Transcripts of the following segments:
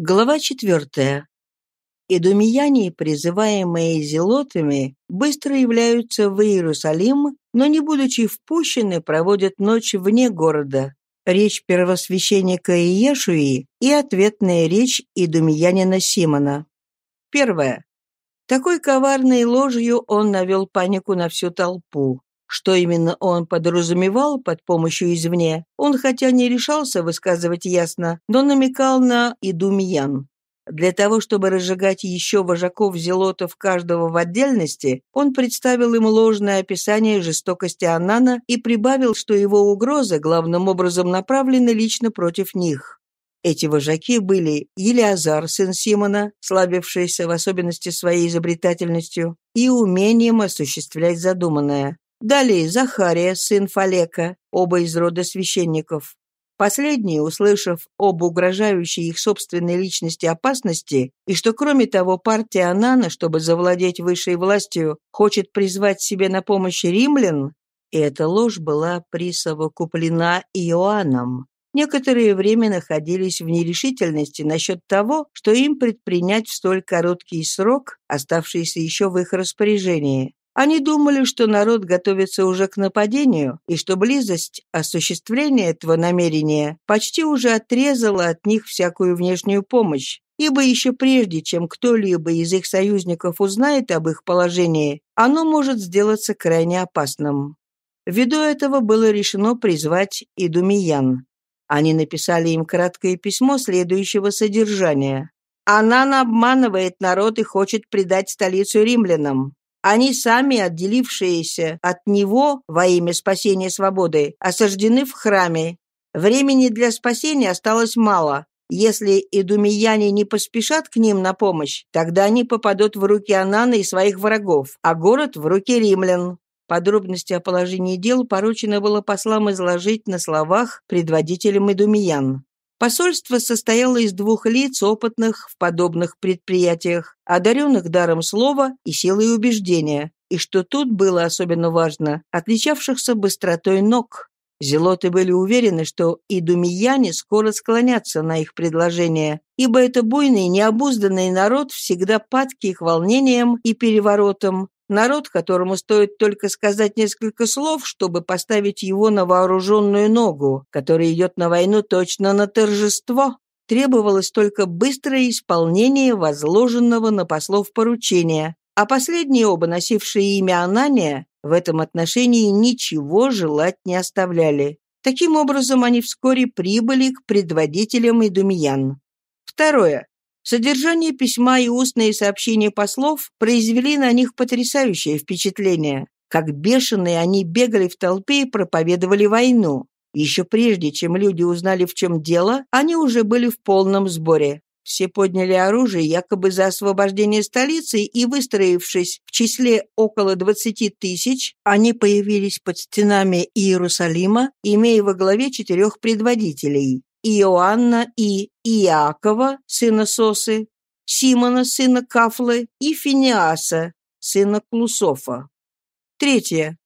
Глава четвертая. Идумияне, призываемые зелотами, быстро являются в Иерусалим, но, не будучи впущены, проводят ночь вне города. Речь первосвященника Иешуи и ответная речь идумиянина Симона. Первое. Такой коварной ложью он навел панику на всю толпу. Что именно он подразумевал под помощью извне, он хотя не решался высказывать ясно, но намекал на идумиян. Для того, чтобы разжигать еще вожаков-зелотов каждого в отдельности, он представил им ложное описание жестокости Анана и прибавил, что его угрозы главным образом направлены лично против них. Эти вожаки были Елиазар, сын Симона, слабившийся в особенности своей изобретательностью и умением осуществлять задуманное, Далее Захария, сын Фалека, оба из рода священников. Последние, услышав об угрожающей их собственной личности опасности, и что, кроме того, партия Анана, чтобы завладеть высшей властью, хочет призвать себе на помощь римлян, и эта ложь была присовокуплена Иоанном. Некоторое время находились в нерешительности насчет того, что им предпринять в столь короткий срок, оставшийся еще в их распоряжении. Они думали, что народ готовится уже к нападению, и что близость осуществления этого намерения почти уже отрезала от них всякую внешнюю помощь, ибо еще прежде, чем кто-либо из их союзников узнает об их положении, оно может сделаться крайне опасным. Ввиду этого было решено призвать идумиян. Они написали им краткое письмо следующего содержания. «Анан обманывает народ и хочет предать столицу римлянам. Они сами, отделившиеся от него во имя спасения свободы, осаждены в храме. Времени для спасения осталось мало. Если идумияне не поспешат к ним на помощь, тогда они попадут в руки Анана и своих врагов, а город в руки римлян. Подробности о положении дел поручено было послам изложить на словах предводителям идумиян. Посольство состояло из двух лиц, опытных в подобных предприятиях, одаренных даром слова и силой убеждения, и, что тут было особенно важно, отличавшихся быстротой ног. Зелоты были уверены, что и думияне скоро склонятся на их предложение, ибо это буйный, необузданный народ всегда падкий к волнениям и переворотам, Народ, которому стоит только сказать несколько слов, чтобы поставить его на вооруженную ногу, который идет на войну точно на торжество. Требовалось только быстрое исполнение возложенного на послов поручения, а последние оба, носившие имя Анания, в этом отношении ничего желать не оставляли. Таким образом, они вскоре прибыли к предводителям идумиян. Второе. Содержание письма и устные сообщения послов произвели на них потрясающее впечатление. Как бешеные они бегали в толпе и проповедовали войну. Еще прежде, чем люди узнали, в чем дело, они уже были в полном сборе. Все подняли оружие якобы за освобождение столицы и, выстроившись в числе около 20 тысяч, они появились под стенами Иерусалима, имея во главе четырех предводителей Иоанна и Иакова, сына Сосы, Симона, сына Кафлы, и Финиаса, сына Клусофа. Третье.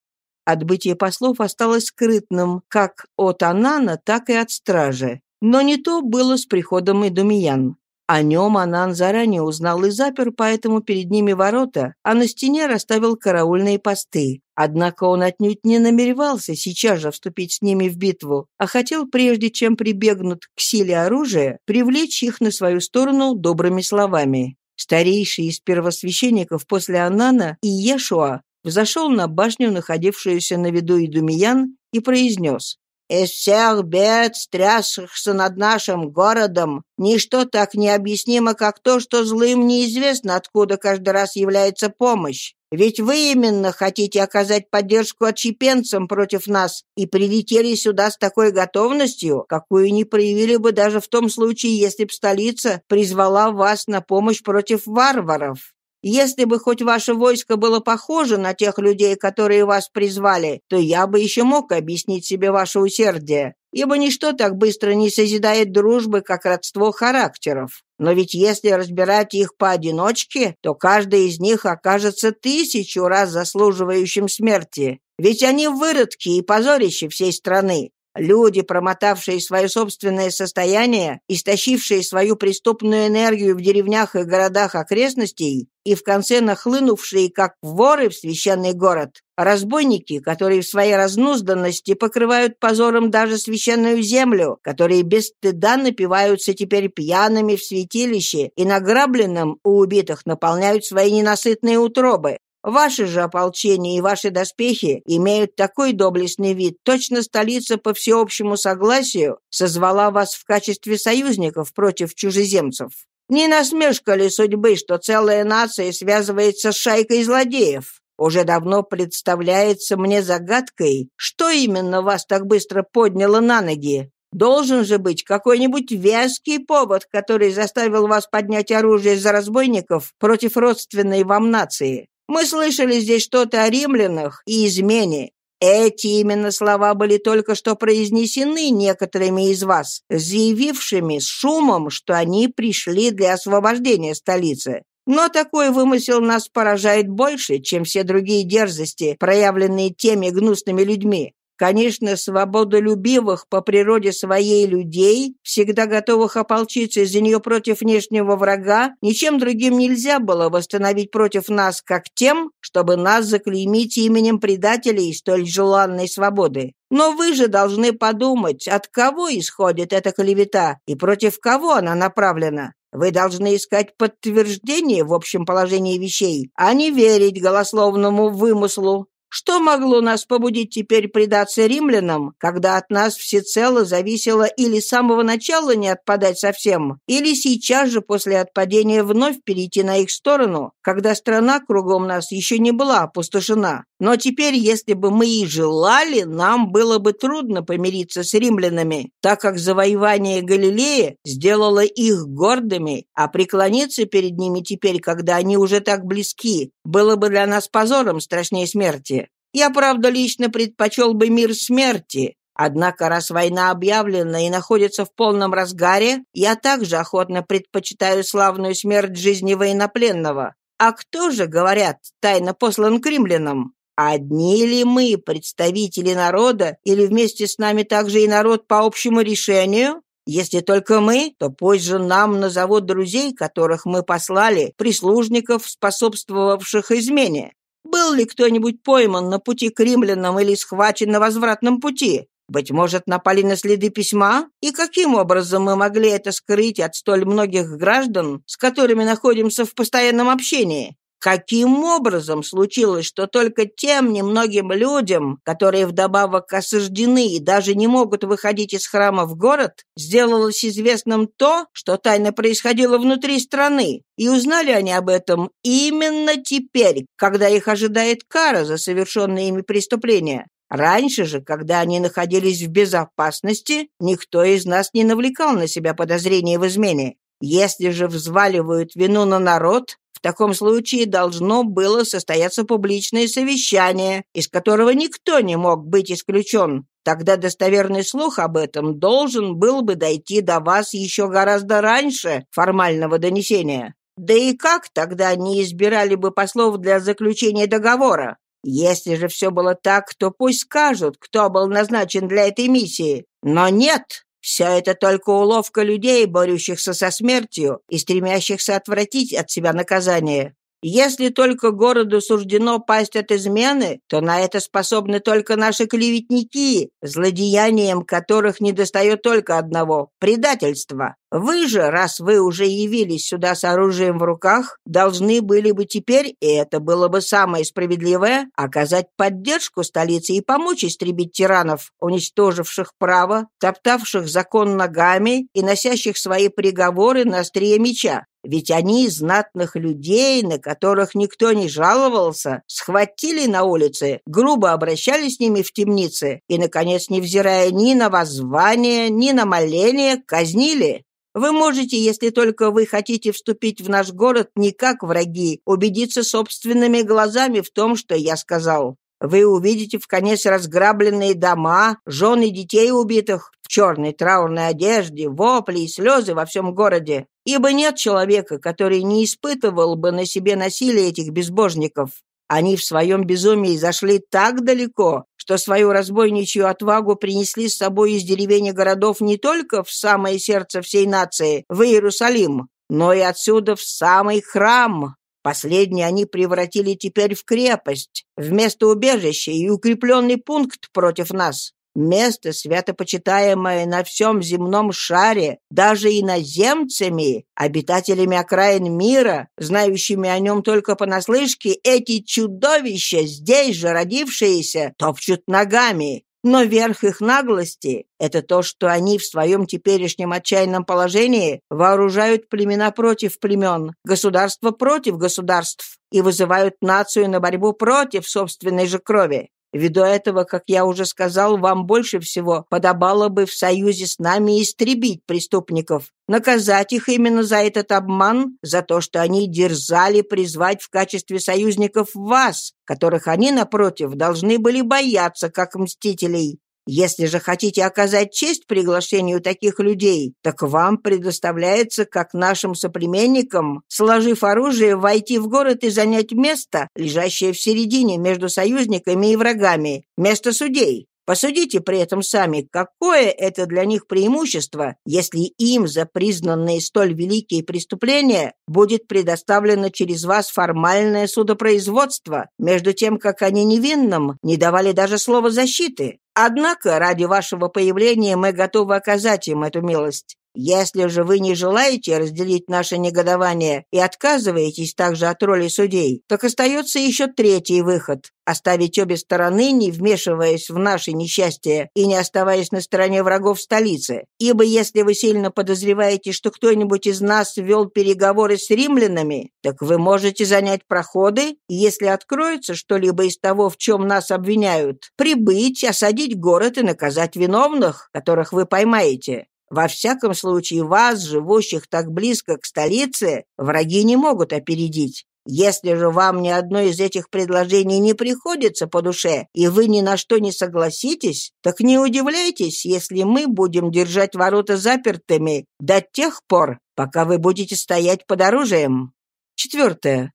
Отбытие послов осталось скрытным как от Анана, так и от стражи. Но не то было с приходом Идумиян. О нем Анан заранее узнал и запер, поэтому перед ними ворота, а на стене расставил караульные посты. Однако он отнюдь не намеревался сейчас же вступить с ними в битву, а хотел, прежде чем прибегнут к силе оружия, привлечь их на свою сторону добрыми словами. Старейший из первосвященников после Анана и Ешуа взошел на башню, находившуюся на виду Идумиян, и произнес из всех бед, стрясшихся над нашим городом, ничто так необъяснимо, как то, что злым неизвестно, откуда каждый раз является помощь. Ведь вы именно хотите оказать поддержку отщепенцам против нас и прилетели сюда с такой готовностью, какую не проявили бы даже в том случае, если б столица призвала вас на помощь против варваров. Если бы хоть ваше войско было похоже на тех людей, которые вас призвали, то я бы еще мог объяснить себе ваше усердие, ибо ничто так быстро не созидает дружбы, как родство характеров. Но ведь если разбирать их поодиночке, то каждый из них окажется тысячу раз заслуживающим смерти. Ведь они выродки и позорище всей страны. Люди, промотавшие свое собственное состояние, истощившие свою преступную энергию в деревнях и городах окрестностей и в конце нахлынувшие, как воры в священный город, разбойники, которые в своей разнузданности покрывают позором даже священную землю, которые без стыда напиваются теперь пьяными в святилище и награбленным у убитых наполняют свои ненасытные утробы, Ваши же ополчения и ваши доспехи имеют такой доблестный вид. Точно столица по всеобщему согласию созвала вас в качестве союзников против чужеземцев. Не насмешка ли судьбы, что целая нация связывается с шайкой злодеев? Уже давно представляется мне загадкой, что именно вас так быстро подняло на ноги. Должен же быть какой-нибудь веский повод, который заставил вас поднять оружие за разбойников против родственной вам нации. Мы слышали здесь что-то о римлянах и измене. Эти именно слова были только что произнесены некоторыми из вас, заявившими с шумом, что они пришли для освобождения столицы. Но такой вымысел нас поражает больше, чем все другие дерзости, проявленные теми гнусными людьми. Конечно, свободолюбивых по природе своей людей, всегда готовых ополчиться из-за нее против внешнего врага, ничем другим нельзя было восстановить против нас, как тем, чтобы нас заклеймить именем предателей столь желанной свободы. Но вы же должны подумать, от кого исходит эта клевета и против кого она направлена. Вы должны искать подтверждение в общем положении вещей, а не верить голословному вымыслу. Что могло нас побудить теперь предаться римлянам, когда от нас всецело зависело или с самого начала не отпадать совсем, или сейчас же после отпадения вновь перейти на их сторону, когда страна кругом нас еще не была опустошена? Но теперь, если бы мы и желали, нам было бы трудно помириться с римлянами, так как завоевание Галилеи сделало их гордыми, а преклониться перед ними теперь, когда они уже так близки, было бы для нас позором страшнее смерти. Я, правда, лично предпочел бы мир смерти, Однако, раз война объявлена и находится в полном разгаре, я также охотно предпочитаю славную смерть жизни военнопленного. А кто же, говорят, тайно послан к римлянам? Одни ли мы, представители народа, или вместе с нами также и народ по общему решению? Если только мы, то пусть же нам назовут друзей, которых мы послали, прислужников, способствовавших измене. Был ли кто-нибудь пойман на пути к римлянам или схвачен на возвратном пути? Быть может, напали на следы письма? И каким образом мы могли это скрыть от столь многих граждан, с которыми находимся в постоянном общении? Каким образом случилось, что только тем немногим людям, которые вдобавок осуждены и даже не могут выходить из храма в город, сделалось известным то, что тайно происходило внутри страны, и узнали они об этом именно теперь, когда их ожидает кара за совершенные ими преступления? Раньше же, когда они находились в безопасности, никто из нас не навлекал на себя подозрения в измене. Если же взваливают вину на народ, таком случае должно было состояться публичное совещание, из которого никто не мог быть исключен. Тогда достоверный слух об этом должен был бы дойти до вас еще гораздо раньше формального донесения. Да и как тогда не избирали бы послов для заключения договора? Если же все было так, то пусть скажут, кто был назначен для этой миссии. Но нет, все это только уловка людей, борющихся со смертью и стремящихся отвратить от себя наказание. Если только городу суждено пасть от измены, то на это способны только наши клеветники, злодеянием которых недостает только одного — предательства. Вы же, раз вы уже явились сюда с оружием в руках, должны были бы теперь, и это было бы самое справедливое, оказать поддержку столице и помочь истребить тиранов, уничтоживших право, топтавших закон ногами и носящих свои приговоры на острие меча. Ведь они из знатных людей, на которых никто не жаловался, схватили на улице, грубо обращались с ними в темнице и, наконец, невзирая ни на воззвание, ни на моление, казнили. Вы можете, если только вы хотите вступить в наш город не как враги, убедиться собственными глазами в том, что я сказал. Вы увидите в конец разграбленные дома, жены детей убитых, черной траурной одежде, вопли и слезы во всем городе. Ибо нет человека, который не испытывал бы на себе насилие этих безбожников. Они в своем безумии зашли так далеко, что свою разбойничью отвагу принесли с собой из деревень и городов не только в самое сердце всей нации, в Иерусалим, но и отсюда в самый храм. Последний они превратили теперь в крепость, вместо убежища и укрепленный пункт против нас. Место, святопочитаемое на всем земном шаре, даже иноземцами, обитателями окраин мира, знающими о нем только понаслышке, эти чудовища, здесь же родившиеся, топчут ногами. Но верх их наглости — это то, что они в своем теперешнем отчаянном положении вооружают племена против племен, государства против государств и вызывают нацию на борьбу против собственной же крови. Ввиду этого, как я уже сказал, вам больше всего подобало бы в союзе с нами истребить преступников, наказать их именно за этот обман, за то, что они дерзали призвать в качестве союзников вас, которых они, напротив, должны были бояться как мстителей. Если же хотите оказать честь приглашению таких людей, так вам предоставляется, как нашим соплеменникам, сложив оружие, войти в город и занять место, лежащее в середине между союзниками и врагами, место судей. Посудите при этом сами, какое это для них преимущество, если им за признанные столь великие преступления будет предоставлено через вас формальное судопроизводство, между тем, как они невинным не давали даже слова защиты. Однако ради вашего появления мы готовы оказать им эту милость. Если же вы не желаете разделить наше негодование и отказываетесь также от роли судей, так остается еще третий выход – оставить обе стороны, не вмешиваясь в наше несчастье и не оставаясь на стороне врагов столицы. Ибо если вы сильно подозреваете, что кто-нибудь из нас вел переговоры с римлянами, так вы можете занять проходы, и если откроется что-либо из того, в чем нас обвиняют, прибыть, осадить город и наказать виновных, которых вы поймаете. Во всяком случае, вас, живущих так близко к столице, враги не могут опередить. Если же вам ни одно из этих предложений не приходится по душе, и вы ни на что не согласитесь, так не удивляйтесь, если мы будем держать ворота запертыми до тех пор, пока вы будете стоять под оружием. Четвертое.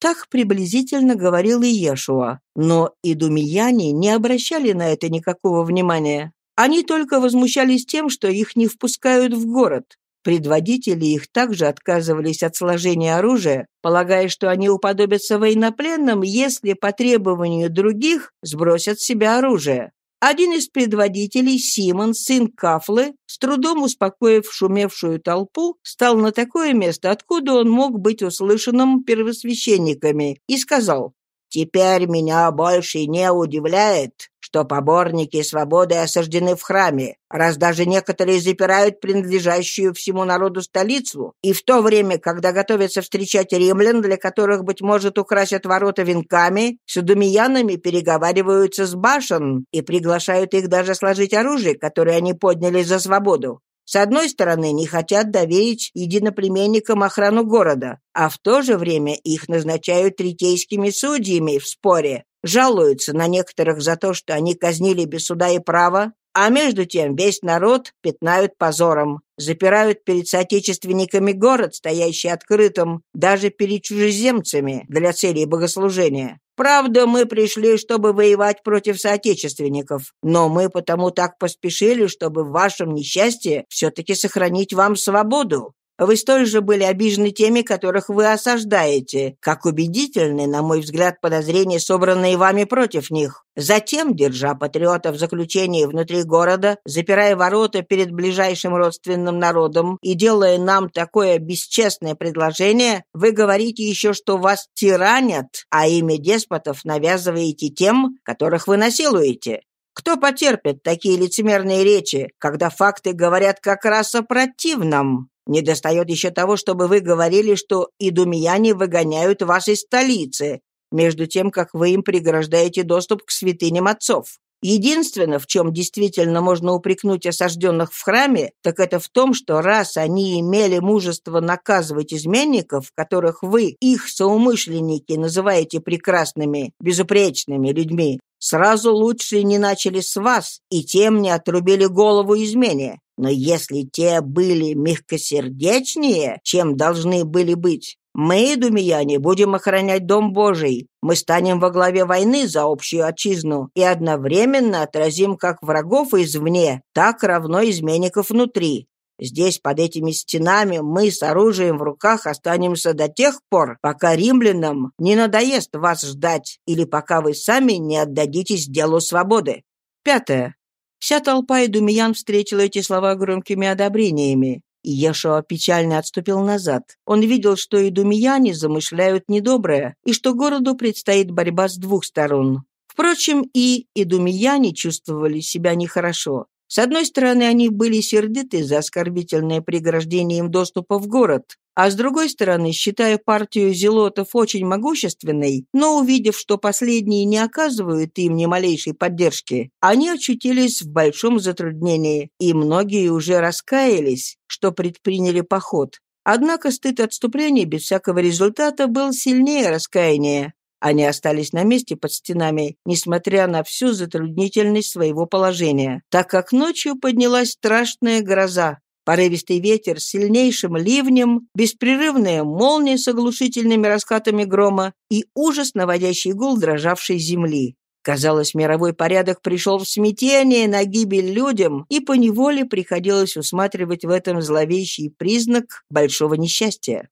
Так приблизительно говорил и Иешуа, но и думияне не обращали на это никакого внимания. Они только возмущались тем, что их не впускают в город. Предводители их также отказывались от сложения оружия, полагая, что они уподобятся военнопленным, если по требованию других сбросят с себя оружие. Один из предводителей, Симон, сын Кафлы, с трудом успокоив шумевшую толпу, стал на такое место, откуда он мог быть услышанным первосвященниками, и сказал, «Теперь меня больше не удивляет, что поборники свободы осаждены в храме, раз даже некоторые запирают принадлежащую всему народу столицу, и в то время, когда готовятся встречать римлян, для которых, быть может, украсят ворота венками, с удумиянами переговариваются с башен и приглашают их даже сложить оружие, которое они подняли за свободу. С одной стороны, не хотят доверить единоплеменникам охрану города, а в то же время их назначают третейскими судьями в споре, жалуются на некоторых за то, что они казнили без суда и права, а между тем весь народ пятнают позором, запирают перед соотечественниками город, стоящий открытым, даже перед чужеземцами для целей богослужения. Правда, мы пришли, чтобы воевать против соотечественников, но мы потому так поспешили, чтобы в вашем несчастье все-таки сохранить вам свободу. Вы столь же были обижены теми, которых вы осаждаете, как убедительны, на мой взгляд, подозрения, собранные вами против них. Затем, держа патриотов в заключении внутри города, запирая ворота перед ближайшим родственным народом и делая нам такое бесчестное предложение, вы говорите еще, что вас тиранят, а имя деспотов навязываете тем, которых вы насилуете. Кто потерпит такие лицемерные речи, когда факты говорят как раз о противном? Недостает еще того, чтобы вы говорили, что идумияне выгоняют вас из столицы, между тем, как вы им преграждаете доступ к святыням отцов. Единственное, в чем действительно можно упрекнуть осажденных в храме, так это в том, что раз они имели мужество наказывать изменников, которых вы, их соумышленники, называете прекрасными, безупречными людьми, сразу лучше не начали с вас и тем не отрубили голову измене. Но если те были мягкосердечнее, чем должны были быть, Мы, думияне, будем охранять Дом Божий. Мы станем во главе войны за общую отчизну и одновременно отразим как врагов извне, так равно изменников внутри. Здесь, под этими стенами, мы с оружием в руках останемся до тех пор, пока римлянам не надоест вас ждать или пока вы сами не отдадитесь делу свободы. Пятое. Вся толпа идумиян встретила эти слова громкими одобрениями. И Ешуа печально отступил назад. Он видел, что и думияне замышляют недоброе, и что городу предстоит борьба с двух сторон. Впрочем, и идумияне чувствовали себя нехорошо. С одной стороны, они были сердиты за оскорбительное преграждение им доступа в город, а с другой стороны, считая партию зелотов очень могущественной, но увидев, что последние не оказывают им ни малейшей поддержки, они очутились в большом затруднении, и многие уже раскаялись, что предприняли поход. Однако стыд отступления без всякого результата был сильнее раскаяния, они остались на месте под стенами, несмотря на всю затруднительность своего положения, так как ночью поднялась страшная гроза. Порывистый ветер с сильнейшим ливнем, беспрерывная молния с оглушительными раскатами грома и ужас, наводящий гул дрожавшей земли. Казалось, мировой порядок пришел в смятение на гибель людям, и поневоле приходилось усматривать в этом зловещий признак большого несчастья.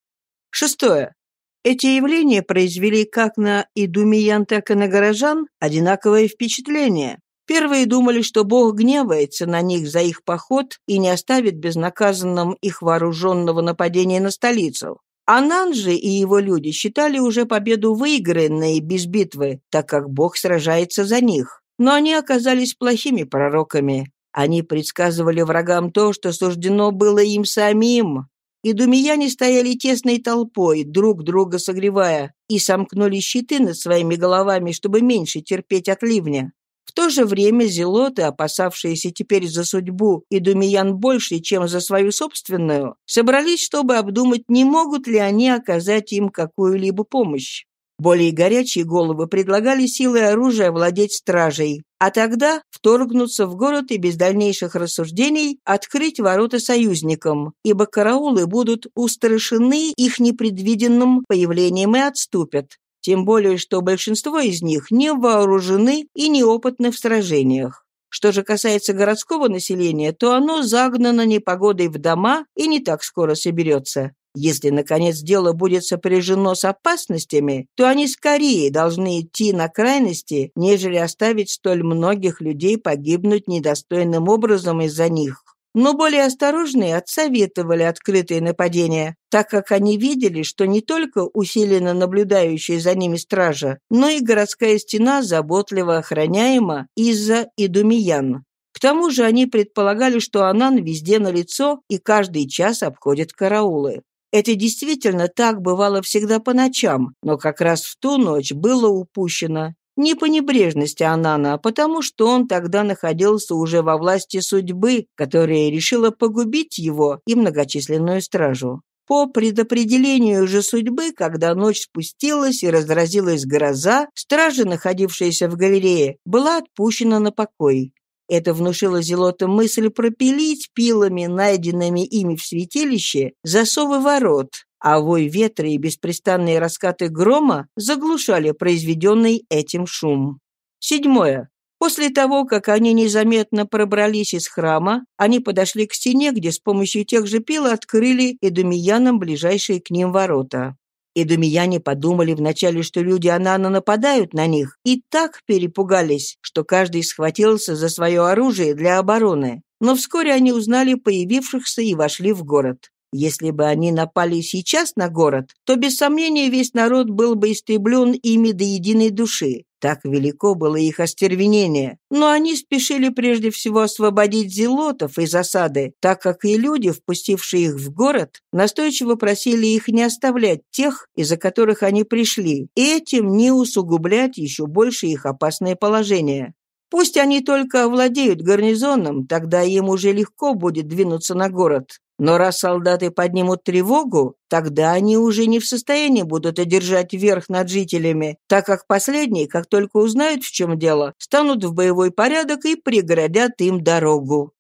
Шестое. Эти явления произвели как на идумиян, так и на горожан одинаковое впечатление. Первые думали, что Бог гневается на них за их поход и не оставит безнаказанным их вооруженного нападения на столицу. Анан же и его люди считали уже победу выигранной без битвы, так как Бог сражается за них. Но они оказались плохими пророками. Они предсказывали врагам то, что суждено было им самим. И думияне стояли тесной толпой, друг друга согревая, и сомкнули щиты над своими головами, чтобы меньше терпеть от ливня. В то же время зелоты, опасавшиеся теперь за судьбу и думиян больше, чем за свою собственную, собрались, чтобы обдумать, не могут ли они оказать им какую-либо помощь. Более горячие головы предлагали силой оружия владеть стражей, а тогда вторгнуться в город и без дальнейших рассуждений открыть ворота союзникам, ибо караулы будут устрашены их непредвиденным появлением и отступят. Тем более, что большинство из них не вооружены и неопытны в сражениях. Что же касается городского населения, то оно загнано непогодой в дома и не так скоро соберется. Если, наконец, дело будет сопряжено с опасностями, то они скорее должны идти на крайности, нежели оставить столь многих людей погибнуть недостойным образом из-за них. Но более осторожные отсоветовали открытые нападения, так как они видели, что не только усиленно наблюдающая за ними стража, но и городская стена заботливо охраняема из-за идумиян. К тому же они предполагали, что Анан везде на лицо и каждый час обходит караулы. Это действительно так бывало всегда по ночам, но как раз в ту ночь было упущено. Не по небрежности Анана, а потому что он тогда находился уже во власти судьбы, которая решила погубить его и многочисленную стражу. По предопределению же судьбы, когда ночь спустилась и разразилась гроза, стража, находившаяся в галерее, была отпущена на покой. Это внушило Зелота мысль пропилить пилами, найденными ими в святилище, засовы ворот, а вой ветра и беспрестанные раскаты грома заглушали произведенный этим шум. Седьмое. После того, как они незаметно пробрались из храма, они подошли к стене, где с помощью тех же пил открыли эдумиянам ближайшие к ним ворота. Идумияне подумали вначале, что люди Анана нападают на них, и так перепугались, что каждый схватился за свое оружие для обороны. Но вскоре они узнали появившихся и вошли в город. Если бы они напали сейчас на город, то без сомнения весь народ был бы истреблен ими до единой души. Так велико было их остервенение. Но они спешили прежде всего освободить зелотов из осады, так как и люди, впустившие их в город, настойчиво просили их не оставлять тех, из-за которых они пришли, и этим не усугублять еще больше их опасное положение. Пусть они только овладеют гарнизоном, тогда им уже легко будет двинуться на город. Но раз солдаты поднимут тревогу, тогда они уже не в состоянии будут одержать верх над жителями, так как последние, как только узнают, в чем дело, станут в боевой порядок и преградят им дорогу.